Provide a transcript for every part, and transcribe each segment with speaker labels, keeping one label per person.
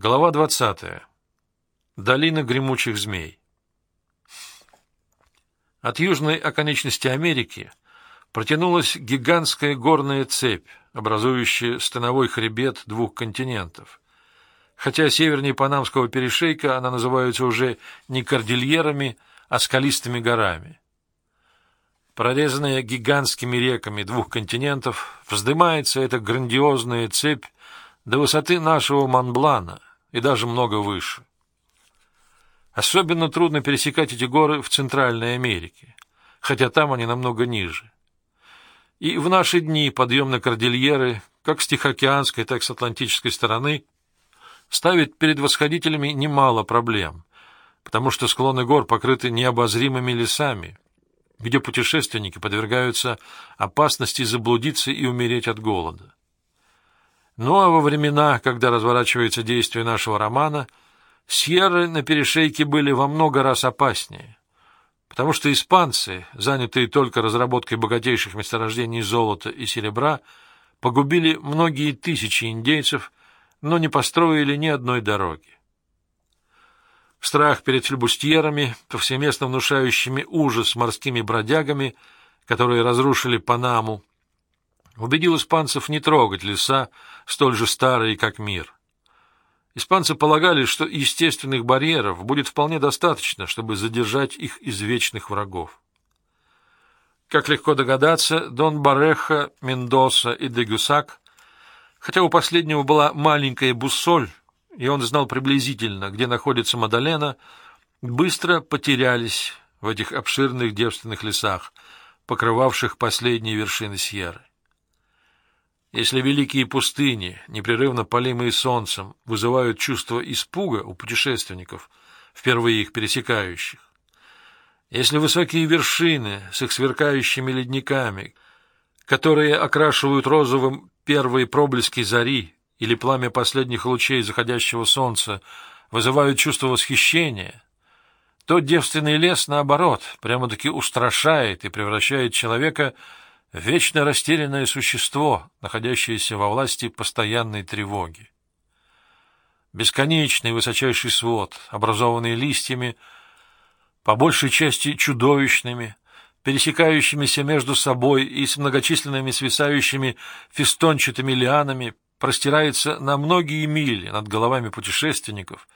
Speaker 1: Глава 20. Долина гремучих змей. От южной оконечности Америки протянулась гигантская горная цепь, образующая становой хребет двух континентов. Хотя севернее Панамского перешейка она называется уже не кордильерами, а скалистыми горами. Прорезанная гигантскими реками двух континентов, вздымается эта грандиозная цепь до высоты нашего Монблана — и даже много выше. Особенно трудно пересекать эти горы в Центральной Америке, хотя там они намного ниже. И в наши дни подъем на кордильеры, как с Тихоокеанской, так и с Атлантической стороны, ставит перед восходителями немало проблем, потому что склоны гор покрыты необозримыми лесами, где путешественники подвергаются опасности заблудиться и умереть от голода. Ну а во времена, когда разворачивается действие нашего романа, Сьерры на перешейке были во много раз опаснее, потому что испанцы, занятые только разработкой богатейших месторождений золота и серебра, погубили многие тысячи индейцев, но не построили ни одной дороги. Страх перед флебустьерами, повсеместно внушающими ужас морскими бродягами, которые разрушили Панаму, убедил испанцев не трогать леса, столь же старые, как мир. Испанцы полагали, что естественных барьеров будет вполне достаточно, чтобы задержать их извечных врагов. Как легко догадаться, Дон Бареха, Мендоса и Дегюсак, хотя у последнего была маленькая буссоль, и он знал приблизительно, где находится Мадалена, быстро потерялись в этих обширных девственных лесах, покрывавших последние вершины Сьерры. Если великие пустыни, непрерывно полимые солнцем, вызывают чувство испуга у путешественников, впервые их пересекающих, если высокие вершины с их сверкающими ледниками, которые окрашивают розовым первые проблески зари или пламя последних лучей заходящего солнца, вызывают чувство восхищения, то девственный лес, наоборот, прямо-таки устрашает и превращает человека вечно растерянное существо, находящееся во власти постоянной тревоги. Бесконечный высочайший свод, образованный листьями, по большей части чудовищными, пересекающимися между собой и с многочисленными свисающими фестончатыми лианами, простирается на многие мили над головами путешественников,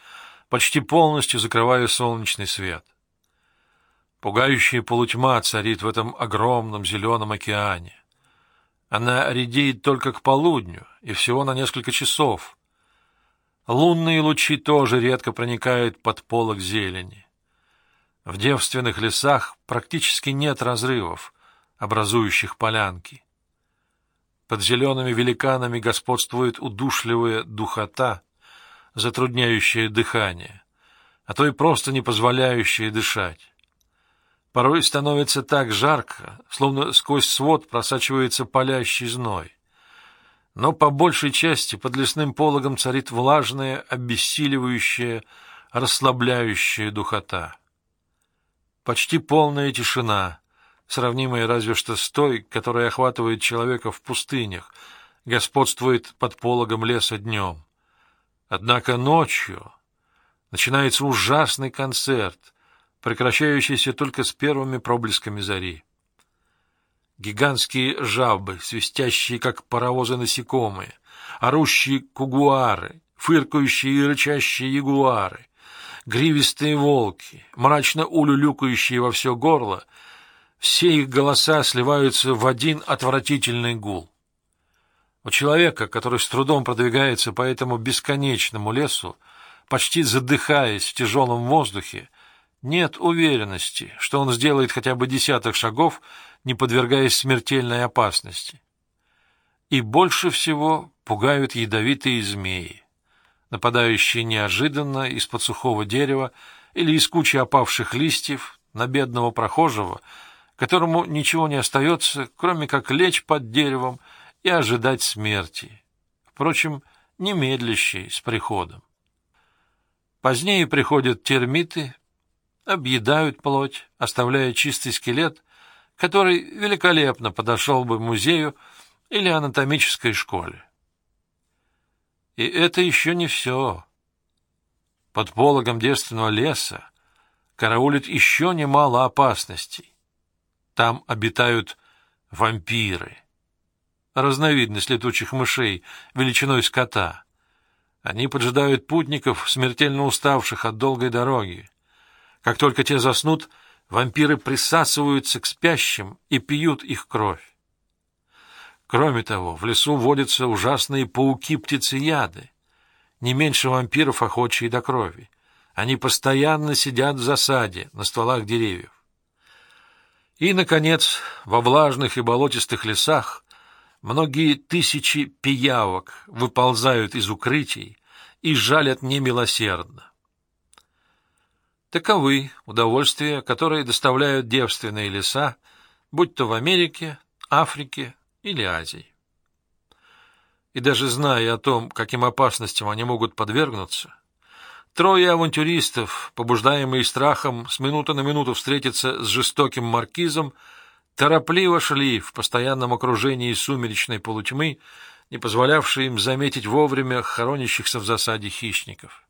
Speaker 1: почти полностью закрывая солнечный свет. Пугающая полутьма царит в этом огромном зеленом океане. Она редеет только к полудню, и всего на несколько часов. Лунные лучи тоже редко проникают под полог зелени. В девственных лесах практически нет разрывов, образующих полянки. Под зелеными великанами господствует удушливая духота, затрудняющая дыхание, а то и просто не позволяющая дышать. Порой становится так жарко, словно сквозь свод просачивается палящий зной. Но по большей части под лесным пологом царит влажная, обессиливающая, расслабляющая духота. Почти полная тишина, сравнимая разве что с той, которая охватывает человека в пустынях, господствует под пологом леса днем. Однако ночью начинается ужасный концерт — прекращающийся только с первыми проблесками зари. Гигантские жабы, свистящие, как паровозы насекомые, орущие кугуары, фыркающие и рычащие ягуары, гривистые волки, мрачно улюлюкающие во все горло, все их голоса сливаются в один отвратительный гул. У человека, который с трудом продвигается по этому бесконечному лесу, почти задыхаясь в тяжелом воздухе, нет уверенности, что он сделает хотя бы десяток шагов, не подвергаясь смертельной опасности. И больше всего пугают ядовитые змеи, нападающие неожиданно из-под сухого дерева или из кучи опавших листьев на бедного прохожего, которому ничего не остается, кроме как лечь под деревом и ожидать смерти, впрочем, немедлящей с приходом. Позднее приходят термиты, объедают плоть, оставляя чистый скелет, который великолепно подошел бы музею или анатомической школе. И это еще не все. под пологом девственного леса караулит еще немало опасностей. Там обитают вампиры, разновидность летучих мышей величиной скота. Они поджидают путников, смертельно уставших от долгой дороги. Как только те заснут, вампиры присасываются к спящим и пьют их кровь. Кроме того, в лесу водятся ужасные пауки-птицеяды, не меньше вампиров, охочие до крови. Они постоянно сидят в засаде на стволах деревьев. И, наконец, во влажных и болотистых лесах многие тысячи пиявок выползают из укрытий и жалят немилосердно. Таковы удовольствия, которые доставляют девственные леса, будь то в Америке, Африке или Азии. И даже зная о том, каким опасностям они могут подвергнуться, трое авантюристов, побуждаемые страхом с минуты на минуту встретиться с жестоким маркизом, торопливо шли в постоянном окружении сумеречной полутьмы, не позволявшей им заметить вовремя хоронящихся в засаде хищников.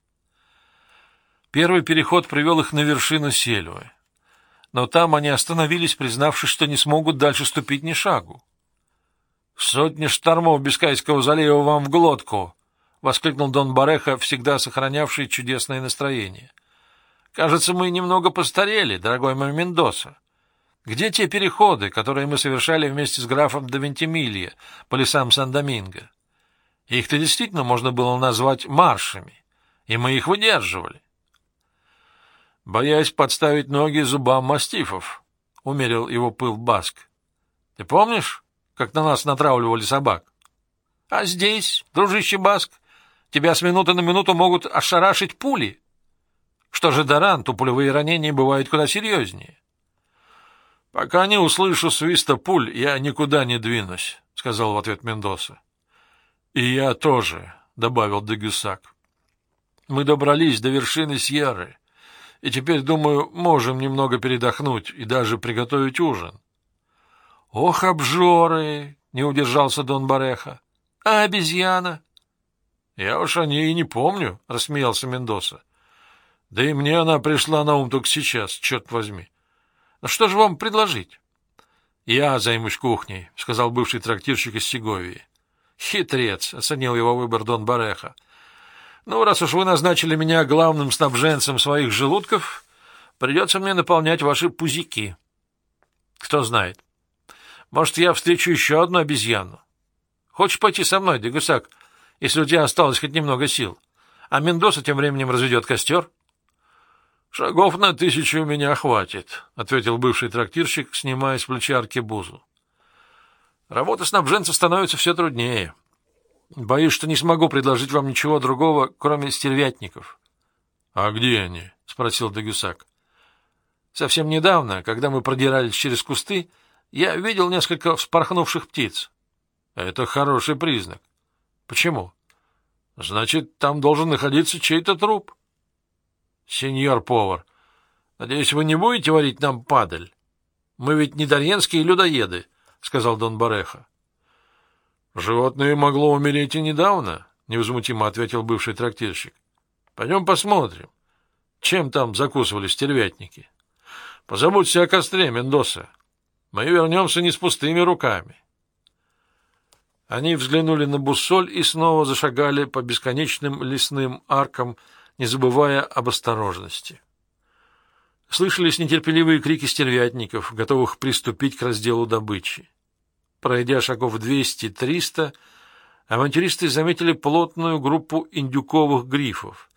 Speaker 1: Первый переход привел их на вершину сельвы, но там они остановились, признавшись, что не смогут дальше ступить ни шагу. «Сотни штормов Бискайского залива вам в глотку!» — воскликнул Дон Бареха, всегда сохранявший чудесное настроение. «Кажется, мы немного постарели, дорогой мой Мендоса. Где те переходы, которые мы совершали вместе с графом де Вентимилья по лесам Сан-Доминго? Их-то действительно можно было назвать маршами, и мы их выдерживали. Боясь подставить ноги зубам мастифов, — умерил его пыл Баск. — Ты помнишь, как на нас натравливали собак. А здесь, дружище Баск, тебя с минуты на минуту могут ошарашить пули. Что же до ран, ранения бывают куда серьезнее. — Пока не услышу свиста пуль, я никуда не двинусь, — сказал в ответ Мендоса. — И я тоже, — добавил Дегюсак. — Мы добрались до вершины Сьерры, и теперь, думаю, можем немного передохнуть и даже приготовить ужин. — Ох, обжоры! — не удержался Дон Бареха. — А обезьяна? — Я уж о ней и не помню, — рассмеялся Мендоса. — Да и мне она пришла на ум только сейчас, черт возьми. Что же вам предложить? — Я займусь кухней, — сказал бывший трактирщик из Сеговии. — Хитрец, — оценил его выбор Дон Бареха. — Ну, раз уж вы назначили меня главным снабженцем своих желудков, придется мне наполнять ваши пузики. Кто знает, может, я встречу еще одну обезьяну? Хочешь пойти со мной, Дегусак, если у тебя осталось хоть немного сил? А Мендоса тем временем разведет костер? — Шагов на тысячу у меня хватит, — ответил бывший трактирщик, снимая с плеча аркебузу. — Работа снабженца становится все труднее. Боюсь, что не смогу предложить вам ничего другого, кроме стервятников. — А где они? — спросил Дегусак. — Совсем недавно, когда мы продирались через кусты, я видел несколько вспорхнувших птиц. Это хороший признак. Почему? Значит, там должен находиться чей-то труп. Сеньор повар, надеюсь, вы не будете варить нам падаль? Мы ведь не дарьенские людоеды, — сказал Дон Бареха. Животное могло умереть и недавно, — невозмутимо ответил бывший трактирщик. Пойдем посмотрим, чем там закусывали стервятники. Позаботься о костре, Мендоса. Мы вернемся не с пустыми руками. Они взглянули на буссоль и снова зашагали по бесконечным лесным аркам, не забывая об осторожности. Слышались нетерпеливые крики стервятников, готовых приступить к разделу добычи. Пройдя шагов двести-триста, авантюристы заметили плотную группу индюковых грифов,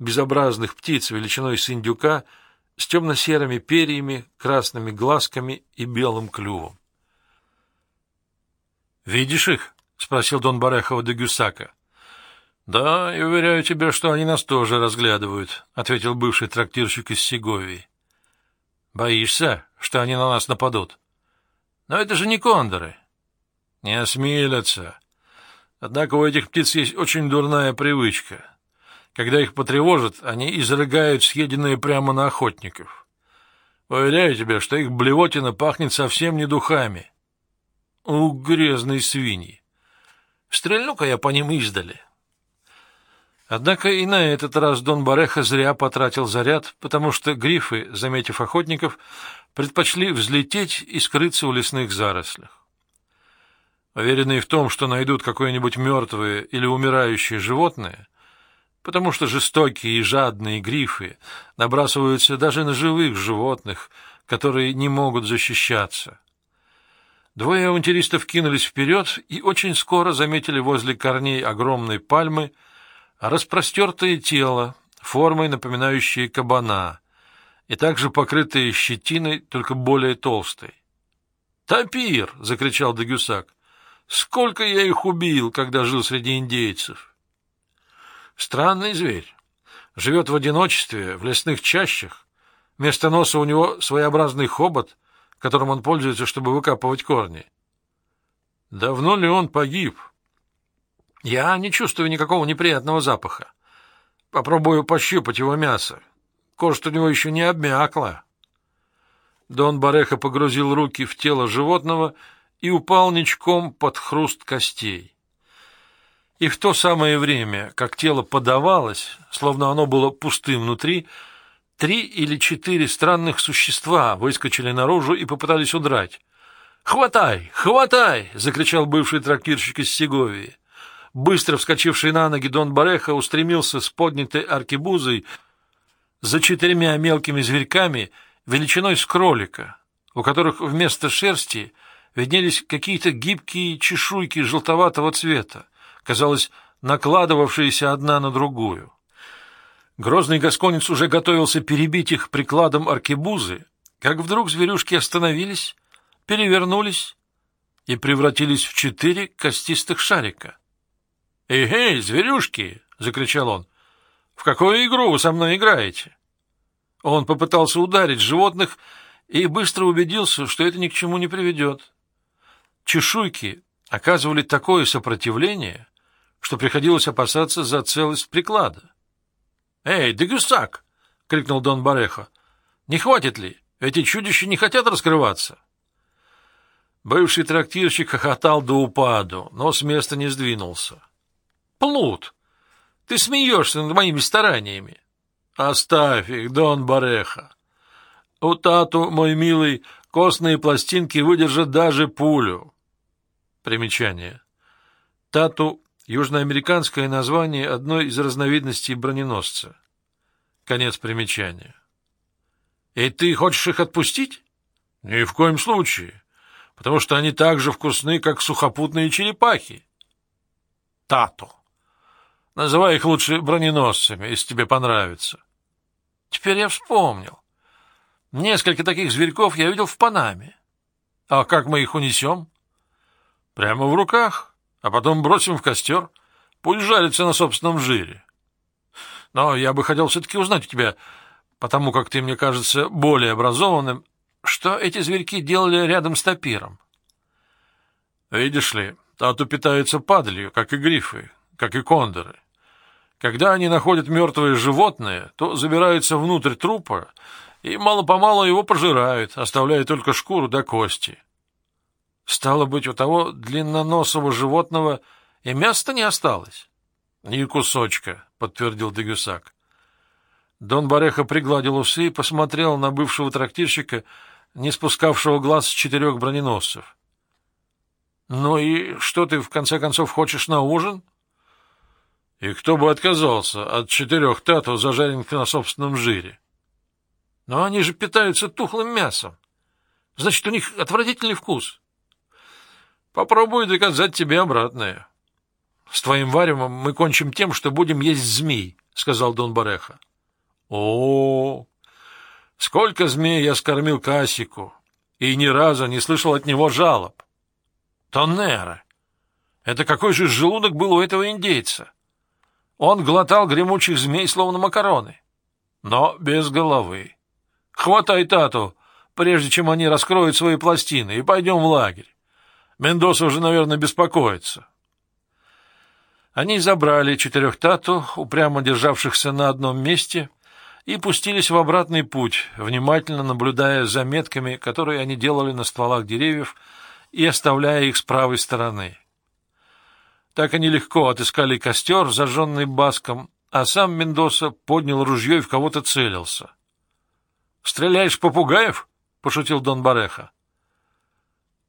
Speaker 1: безобразных птиц величиной с индюка — с темно-серыми перьями, красными глазками и белым клювом. «Видишь их?» — спросил Дон Барехова де Гюсака. «Да, и уверяю тебя, что они нас тоже разглядывают», — ответил бывший трактирщик из Сеговии. «Боишься, что они на нас нападут?» «Но это же не кондоры». «Не осмелятся. Однако у этих птиц есть очень дурная привычка. Когда их потревожат, они изрыгают съеденное прямо на охотников. Уверяю тебя, что их блевотина пахнет совсем не духами. У грязной свиньи. Стрельну-ка я по ним издали. Однако и на этот раз Дон Бареха зря потратил заряд, потому что грифы, заметив охотников, предпочли взлететь и скрыться в лесных зарослях. Уверенные в том, что найдут какое-нибудь мертвое или умирающее животное, потому что жестокие и жадные грифы набрасываются даже на живых животных, которые не могут защищаться. Двое авантюристов кинулись вперед и очень скоро заметили возле корней огромной пальмы распростертое тело, формой напоминающее кабана, и также покрытое щетиной, только более толстой. «Тапир!» — закричал Дагюсак. «Сколько я их убил, когда жил среди индейцев!» Странный зверь. Живет в одиночестве, в лесных чащах. Вместо носа у него своеобразный хобот, которым он пользуется, чтобы выкапывать корни. Давно ли он погиб? Я не чувствую никакого неприятного запаха. Попробую пощупать его мясо. Кожа у него еще не обмякла. Дон Бареха погрузил руки в тело животного и упал ничком под хруст костей. И в то самое время, как тело подавалось, словно оно было пустым внутри, три или четыре странных существа выскочили наружу и попытались удрать. «Хватай! Хватай!» — закричал бывший трактирщик из Сеговии. Быстро вскочивший на ноги Дон Бареха устремился с поднятой аркебузой за четырьмя мелкими зверьками величиной с кролика, у которых вместо шерсти виднелись какие-то гибкие чешуйки желтоватого цвета, казалось, накладывавшиеся одна на другую. Грозный гасконец уже готовился перебить их прикладом аркебузы, как вдруг зверюшки остановились, перевернулись и превратились в четыре костистых шарика. «Эй, эй, зверюшки!» — закричал он. «В какую игру вы со мной играете?» Он попытался ударить животных и быстро убедился, что это ни к чему не приведет. Чешуйки оказывали такое сопротивление, что приходилось опасаться за целость приклада. «Эй, дегюсак!» — крикнул Дон Барехо. «Не хватит ли? Эти чудища не хотят раскрываться!» Бывший трактирщик хохотал до упаду, но с места не сдвинулся. Плут! Ты смеешься над моими стараниями. Оставь их, Дон Бареха. У Тату, мой милый, костные пластинки выдержат даже пулю. Примечание. Тату — южноамериканское название одной из разновидностей броненосца. Конец примечания. И ты хочешь их отпустить? Ни в коем случае, потому что они так же вкусны, как сухопутные черепахи. Тату. Называй их лучше броненосцами, если тебе понравится. Теперь я вспомнил. Несколько таких зверьков я видел в Панаме. А как мы их унесем? Прямо в руках, а потом бросим в костер. Пусть жарится на собственном жире. Но я бы хотел все-таки узнать у тебя, потому как ты, мне кажется, более образованным, что эти зверьки делали рядом с топиром. Видишь ли, тату питаются падалью, как и грифы, как и кондоры. Когда они находят мертвое животное, то забираются внутрь трупа и мало-помалу его пожирают, оставляя только шкуру до кости. Стало быть, у того длинноносого животного и места не осталось? — Ни кусочка, — подтвердил Дегюсак. Дон Бареха пригладил усы и посмотрел на бывшего трактирщика, не спускавшего глаз с четырех броненосцев. — Ну и что ты, в конце концов, хочешь на ужин? — и кто бы отказался от четырех тату, зажаренных на собственном жире? Но они же питаются тухлым мясом. Значит, у них отвратительный вкус. Попробую доказать тебе обратное. С твоим варевом мы кончим тем, что будем есть змей, — сказал Дон Бареха. О, сколько змей я скормил Касику, и ни разу не слышал от него жалоб. Тоннера! Это какой же желудок был у этого индейца? Он глотал гремучих змей, словно макароны, но без головы. Хватай тату, прежде чем они раскроют свои пластины, и пойдем в лагерь. Мендоса уже, наверное, беспокоится. Они забрали четырех тату, упрямо державшихся на одном месте, и пустились в обратный путь, внимательно наблюдая за метками, которые они делали на стволах деревьев, и оставляя их с правой стороны. Так они легко отыскали костер, зажженный баском, а сам Мендоса поднял ружье и в кого-то целился. — Стреляешь попугаев? — пошутил Дон Бареха.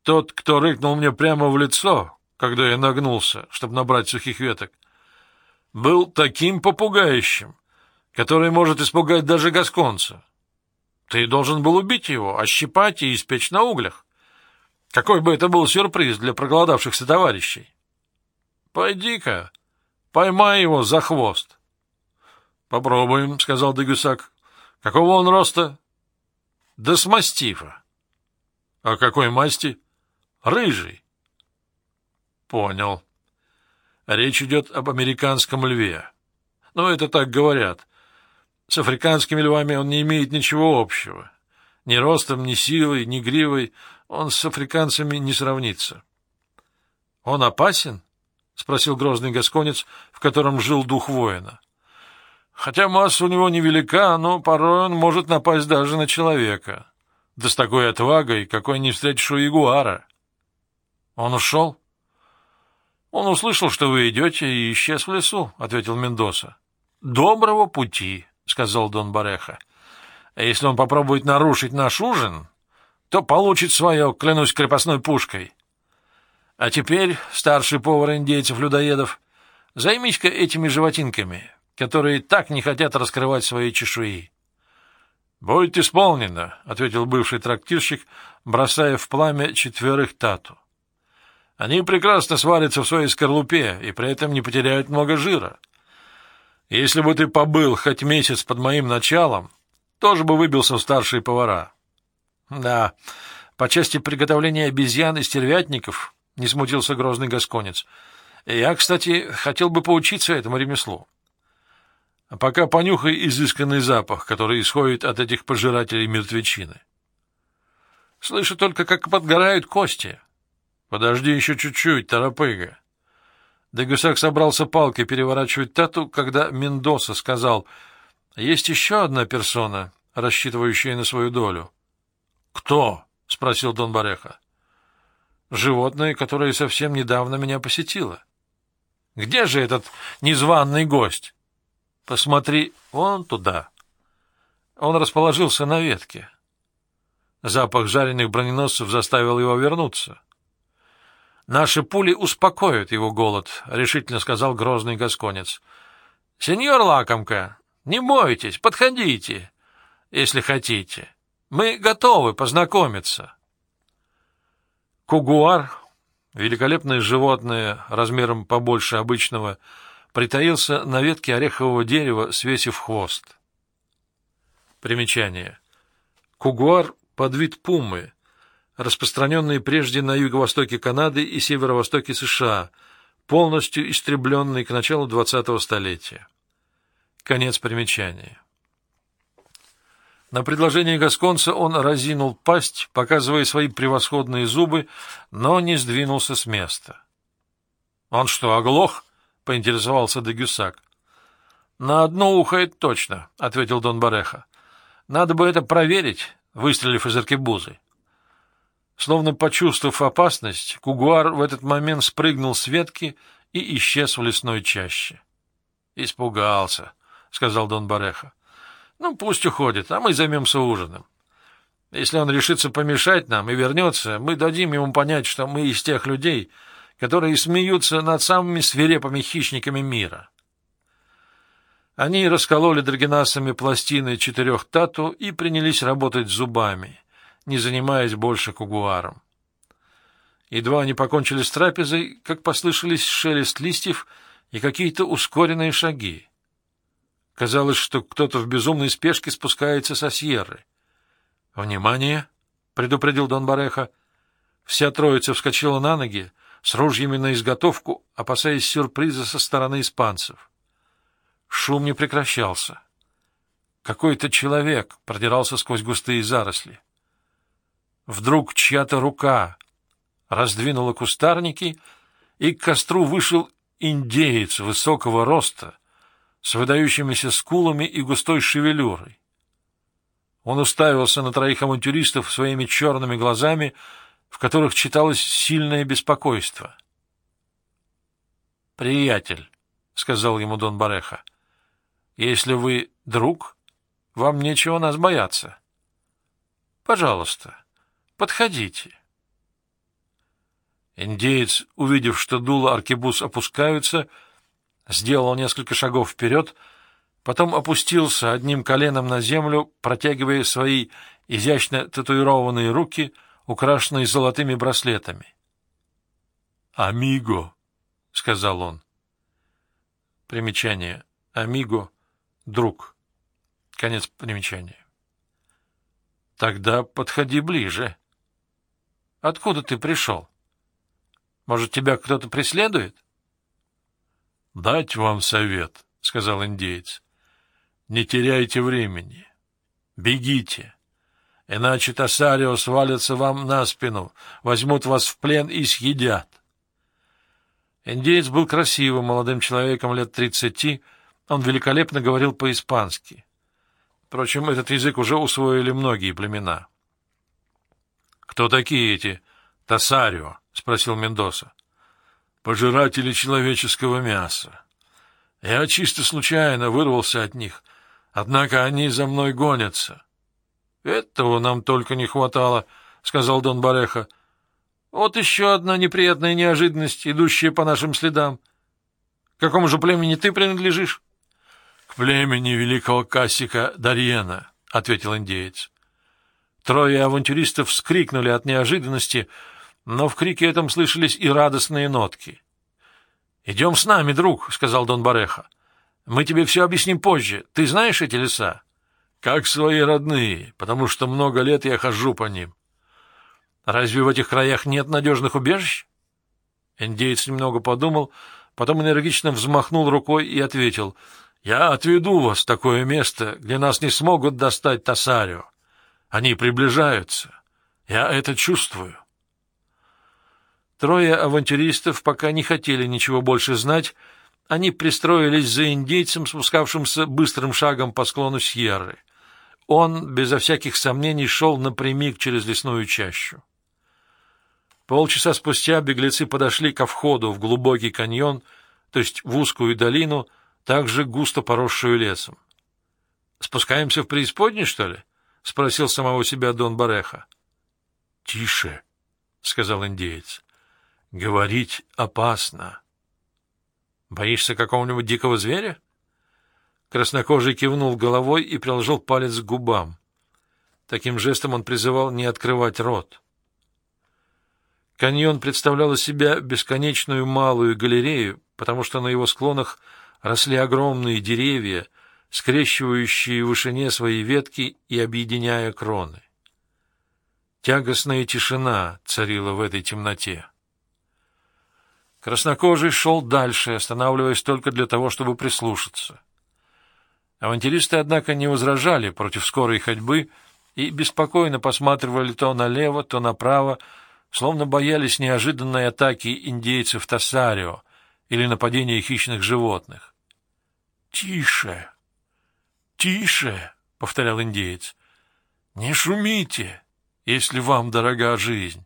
Speaker 1: Тот, кто рыкнул мне прямо в лицо, когда я нагнулся, чтобы набрать сухих веток, был таким попугающим, который может испугать даже гасконца. Ты должен был убить его, ощипать и испечь на углях. Какой бы это был сюрприз для проголодавшихся товарищей. Пойди-ка, поймай его за хвост. — Попробуем, — сказал Дегюсак. — Какого он роста? — Да с мастифа. — А какой масти? — Рыжий. — Понял. Речь идет об американском льве. Ну, это так говорят. С африканскими львами он не имеет ничего общего. Ни ростом, ни силой, ни гривой он с африканцами не сравнится. — Он опасен? — спросил грозный гасконец, в котором жил дух воина. — Хотя масса у него невелика, но порой он может напасть даже на человека. Да с такой отвагой, какой не встретишь у ягуара. — Он ушел? — Он услышал, что вы идете, и исчез в лесу, — ответил Мендоса. — Доброго пути! —— сказал Дон Бареха. — Если он попробует нарушить наш ужин, то получит свое, клянусь крепостной пушкой. А теперь, старший повар индейцев-людоедов, займись-ка этими животинками, которые так не хотят раскрывать свои чешуи. — Будет исполнено, — ответил бывший трактирщик, бросая в пламя четверых тату. — Они прекрасно сварятся в своей скорлупе и при этом не потеряют много жира. — если бы ты побыл хоть месяц под моим началом, тоже бы выбился в старшие повара. Да, по части приготовления обезьян и стервятников, не смутился грозный гасконец. Я, кстати, хотел бы поучиться этому ремеслу. А пока понюхай изысканный запах, который исходит от этих пожирателей мертвечины. Слышу только, как подгорают кости. Подожди еще чуть-чуть, торопыга. Дегусак собрался палкой переворачивать тату, когда Мендоса сказал, «Есть еще одна персона, рассчитывающая на свою долю». «Кто?» — спросил Дон Бареха. «Животное, которое совсем недавно меня посетило». «Где же этот незваный гость?» «Посмотри вон туда». Он расположился на ветке. Запах жареных броненосцев заставил его вернуться. Наши пули успокоят его голод, — решительно сказал грозный гасконец. — Сеньор Лакомка, не бойтесь, подходите, если хотите. Мы готовы познакомиться. Кугуар, великолепное животное размером побольше обычного, притаился на ветке орехового дерева, свесив хвост. Примечание. Кугуар — подвид пумы, распространенные прежде на юго-востоке Канады и северо-востоке США, полностью истребленные к началу 20-го столетия. Конец примечания. На предложение Гасконца он разинул пасть, показывая свои превосходные зубы, но не сдвинулся с места. — Он что, оглох? — поинтересовался Дегюсак. — На одно ухо это точно, — ответил Дон Бареха. — Надо бы это проверить, выстрелив из аркебузы. Словно почувствовав опасность, кугуар в этот момент спрыгнул с ветки и исчез в лесной чаще. — Испугался, — сказал Дон Бареха. — Ну, пусть уходит, а мы займемся ужином. Если он решится помешать нам и вернется, мы дадим ему понять, что мы из тех людей, которые смеются над самыми свирепыми хищниками мира. Они раскололи драгенасами пластины четырех тату и принялись работать зубами — не занимаясь больше кугуаром. Едва они покончили с трапезой, как послышались шелест листьев и какие-то ускоренные шаги. Казалось, что кто-то в безумной спешке спускается со сьерры. «Внимание!» — предупредил Дон Бареха. Вся троица вскочила на ноги, с ружьями на изготовку, опасаясь сюрприза со стороны испанцев. Шум не прекращался. Какой-то человек продирался сквозь густые заросли. Вдруг чья-то рука раздвинула кустарники, и к костру вышел индеец высокого роста, с выдающимися скулами и густой шевелюрой. Он уставился на троих авантюристов своими черными глазами, в которых читалось сильное беспокойство. «Приятель», — сказал ему Дон Бареха, Если вы друг, вам нечего нас бояться. Пожалуйста, подходите. Индеец, увидев, что дуло аркебуз опускаются, сделал несколько шагов вперед, потом опустился одним коленом на землю, протягивая свои изящно татуированные руки, украшенные золотыми браслетами. «Амиго», — сказал он. Примечание. «Амиго» — друг. Конец примечания. «Тогда подходи ближе. Откуда ты пришел?» Может, тебя кто-то преследует? — Дать вам совет, — сказал индеец. — Не теряйте времени. Бегите. Иначе Тасарио свалится вам на спину, возьмут вас в плен и съедят. Индеец был красивым молодым человеком лет тридцати, он великолепно говорил по-испански. Впрочем, этот язык уже усвоили многие племена. — Кто такие эти Тасарио? — спросил Мендоса. — Пожиратели человеческого мяса. Я чисто случайно вырвался от них, однако они за мной гонятся. — Этого нам только не хватало, — сказал Дон Бареха. — Вот еще одна неприятная неожиданность, идущая по нашим следам. — К какому же племени ты принадлежишь? — К племени великого Кассика Дарьена, — ответил индеец. Трое авантюристов вскрикнули от неожиданности — но в крике этом слышались и радостные нотки. — Идем с нами, друг, — сказал Дон Бареха. — Мы тебе все объясним позже. Ты знаешь эти леса? — Как свои родные, потому что много лет я хожу по ним. — Разве в этих краях нет надежных убежищ? Индеец немного подумал, потом энергично взмахнул рукой и ответил. — Я отведу вас в такое место, где нас не смогут достать Тасарио. Они приближаются. Я это чувствую. Трое авантюристов пока не хотели ничего больше знать, они пристроились за индейцем, спускавшимся быстрым шагом по склону Сьерры. Он, безо всяких сомнений, шел напрямик через лесную чащу. Полчаса спустя беглецы подошли ко входу в глубокий каньон, то есть в узкую долину, также густо поросшую лесом. — Спускаемся в преисподней, что ли? — спросил самого себя Дон Бареха. — Тише, — сказал индеец. Говорить опасно. Боишься какого-нибудь дикого зверя? Краснокожий кивнул головой и приложил палец к губам. Таким жестом он призывал не открывать рот. Каньон представлял из себя бесконечную малую галерею, потому что на его склонах росли огромные деревья, скрещивающие в вышине свои ветки и объединяя кроны. Тягостная тишина царила в этой темноте. Краснокожий шел дальше, останавливаясь только для того, чтобы прислушаться. Авантюристы, однако, не возражали против скорой ходьбы и беспокойно посматривали то налево, то направо, словно боялись неожиданной атаки индейцев Тассарио или нападения хищных животных. — Тише! Тише! — повторял индеец. — Не шумите, если вам дорога жизнь.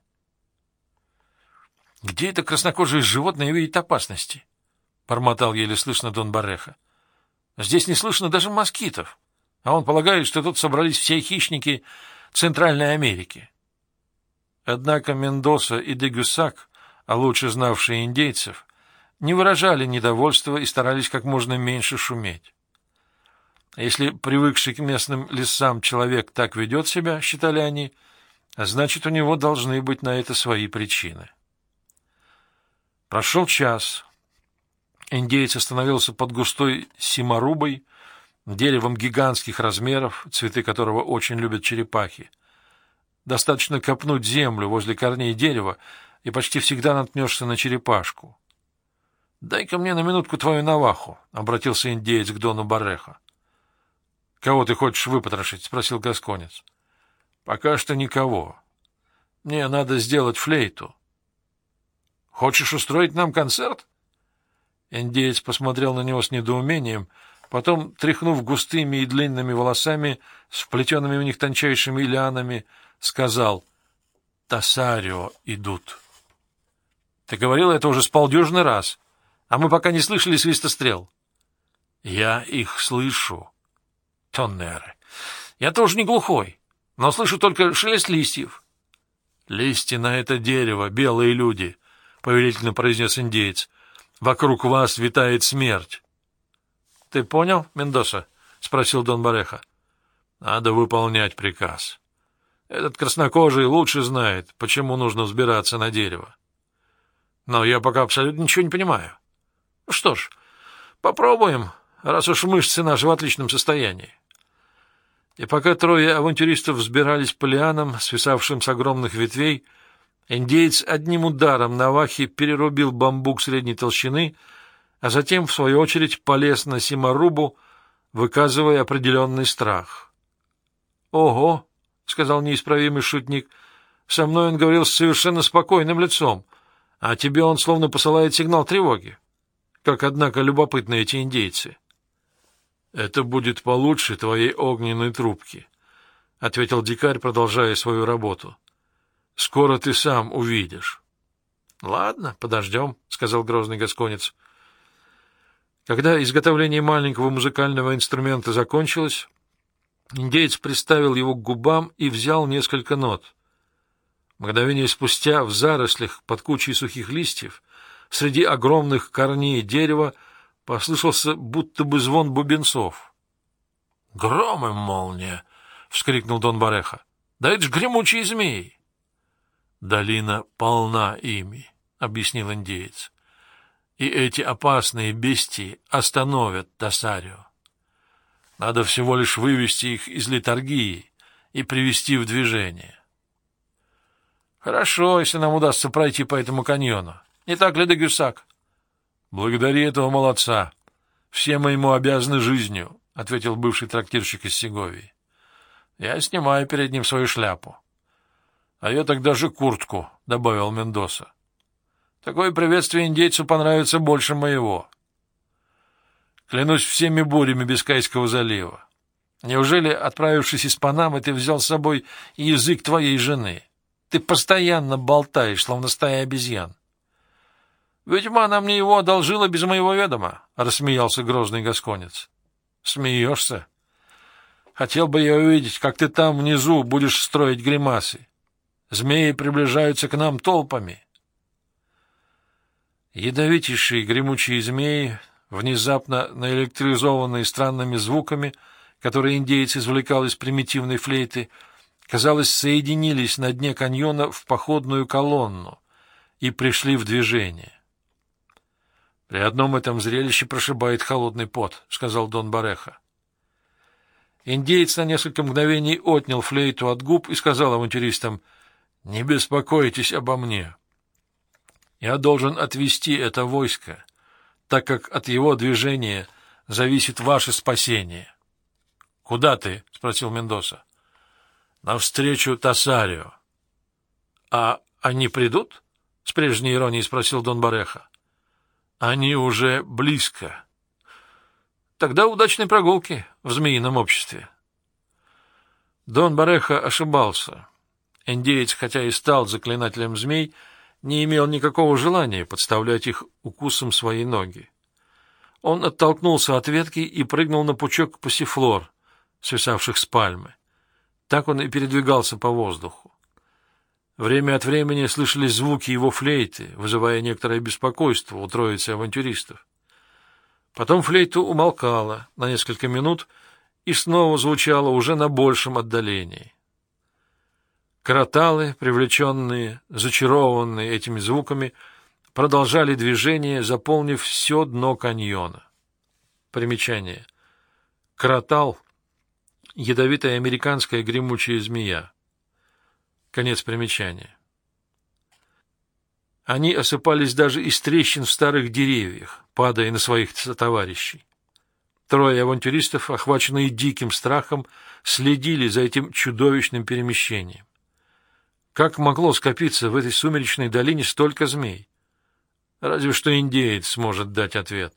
Speaker 1: Где это краснокожее животное видит опасности? — бормотал еле слышно Дон Бареха. — Здесь не слышно даже москитов, а он полагает, что тут собрались все хищники Центральной Америки. Однако Мендоса и Дегюсак, а лучше знавшие индейцев, не выражали недовольства и старались как можно меньше шуметь. Если привыкший к местным лесам человек так ведет себя, считали они, значит, у него должны быть на это свои причины. Прошел час. Индеец остановился под густой симорубой, деревом гигантских размеров, цветы которого очень любят черепахи. Достаточно копнуть землю возле корней дерева, и почти всегда наткнешься на черепашку. — Дай-ка мне на минутку твою наваху, — обратился индеец к Дону Бареха. — Кого ты хочешь выпотрошить? — спросил Гасконец. — Пока что никого. Мне надо сделать флейту. Хочешь устроить нам концерт? Индеец посмотрел на него с недоумением, потом, тряхнув густыми и длинными волосами, с вплетенными в них тончайшими лианами, сказал «Тасарио идут». — Ты говорил это уже с полдюжины раз, а мы пока не слышали свиста стрел. Я их слышу. Тоннеры. Я тоже не глухой, но слышу только шелест листьев. Листья на это дерево, белые люди, — повелительно произнес индеец. Вокруг вас витает смерть. — Ты понял, Мендоса? — спросил Дон Бареха. — Надо выполнять приказ. Этот краснокожий лучше знает, почему нужно взбираться на дерево. Но я пока абсолютно ничего не понимаю. Что ж, попробуем, раз уж мышцы наши в отличном состоянии. И пока трое авантюристов взбирались по лианам, свисавшим с огромных ветвей, индеец одним ударом навахи перерубил бамбук средней толщины, а затем, в свою очередь, полез на Симарубу, выказывая определенный страх. «Ого!» — сказал неисправимый шутник. — Со мной он говорил с совершенно спокойным лицом, а тебе он словно посылает сигнал тревоги. Как, однако, любопытны эти индейцы. — Это будет получше твоей огненной трубки, — ответил дикарь, продолжая свою работу. — Скоро ты сам увидишь. — Ладно, подождем, — сказал грозный гасконец. Когда изготовление маленького музыкального инструмента закончилось, Индеец приставил его к губам и взял несколько нот. Мгновение спустя в зарослях под кучей сухих листьев среди огромных корней дерева послышался будто бы звон бубенцов. — Гром и молния! — вскрикнул Дон Бареха. — Да это ж гремучие змеи! — Долина полна ими, — объяснил индеец. — И эти опасные бестии остановят Тасарио. Надо всего лишь вывести их из литургии и привести в движение. Хорошо, если нам удастся пройти по этому каньону. Не так ли, Дегюсак? Благодари этого молодца. Все мы ему обязаны жизнью, — ответил бывший трактирщик из Сеговии. Я снимаю перед ним свою шляпу. А я тогда же куртку, — добавил Мендоса. Такое приветствие индейцу понравится больше моего. Клянусь всеми бурями Бискайского залива. Неужели, отправившись из Панамы, ты взял с собой язык твоей жены? Ты постоянно болтаешь, словно стая обезьян. — Ведьма она мне его одолжила без моего ведома, — рассмеялся грозный гасконец. — Смеешься? Хотел бы я увидеть, как ты там внизу будешь строить гримасы. Змеи приближаются к нам толпами. Ядовитейшие гремучие змеи внезапно наэлектризованные странными звуками, которые индейец извлекал из примитивной флейты, казалось, соединились на дне каньона в походную колонну и пришли в движение. «При одном этом зрелище прошибает холодный пот», — сказал Дон Бареха. Индеец на несколько мгновений отнял флейту от губ и сказал авантюристам, «Не беспокойтесь обо мне. Я должен отвести это войско так как от его движения зависит ваше спасение. — Куда ты? — спросил Мендоса. — Навстречу Тасарио. — А они придут? — с прежней иронией спросил Дон Бареха. — Они уже близко. — Тогда удачной прогулки в змеином обществе. Дон Бареха ошибался. Индеец, хотя и стал заклинателем змей, — не имел никакого желания подставлять их укусом своей ноги. Он оттолкнулся от ветки и прыгнул на пучок пассифлор, свисавших с пальмы. Так он и передвигался по воздуху. Время от времени слышались звуки его флейты, вызывая некоторое беспокойство у троицы авантюристов. Потом флейта умолкала на несколько минут и снова звучала уже на большем отдалении. Караталы, привлеченные, зачарованные этими звуками, продолжали движение, заполнив все дно каньона. Примечание. Каратал — ядовитая американская гремучая змея. Конец примечания. Они осыпались даже из трещин в старых деревьях, падая на своих товарищей. Трое авантюристов, охваченные диким страхом, следили за этим чудовищным перемещением. Как могло скопиться в этой сумеречной долине столько змей? Разве что индеец сможет дать ответ.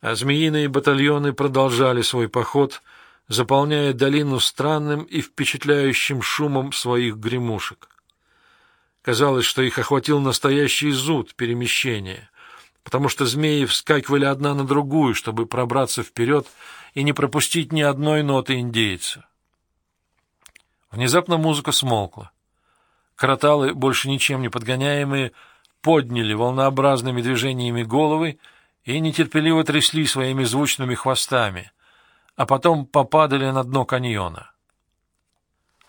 Speaker 1: А змеиные батальоны продолжали свой поход, заполняя долину странным и впечатляющим шумом своих гремушек. Казалось, что их охватил настоящий зуд перемещения, потому что змеи вскакивали одна на другую, чтобы пробраться вперед и не пропустить ни одной ноты индейца. Внезапно музыка смолкла. Кроталы, больше ничем не подгоняемые, подняли волнообразными движениями головы и нетерпеливо трясли своими звучными хвостами, а потом попадали на дно каньона.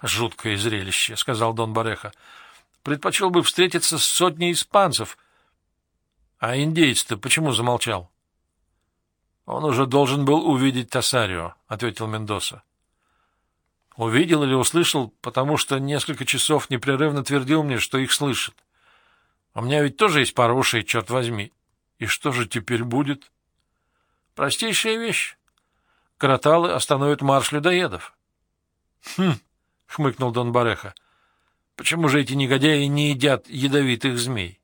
Speaker 1: «Жуткое зрелище», — сказал Дон Бареха. «Предпочел бы встретиться с сотней испанцев. А индейец-то почему замолчал?» «Он уже должен был увидеть Тасарио», — ответил Мендоса. Увидел или услышал, потому что несколько часов непрерывно твердил мне, что их слышит. У меня ведь тоже есть пара ушей, черт возьми. И что же теперь будет? Простейшая вещь. Караталы остановят марш людоедов. Хм, хмыкнул Дон Бареха. Почему же эти негодяи не едят ядовитых змей?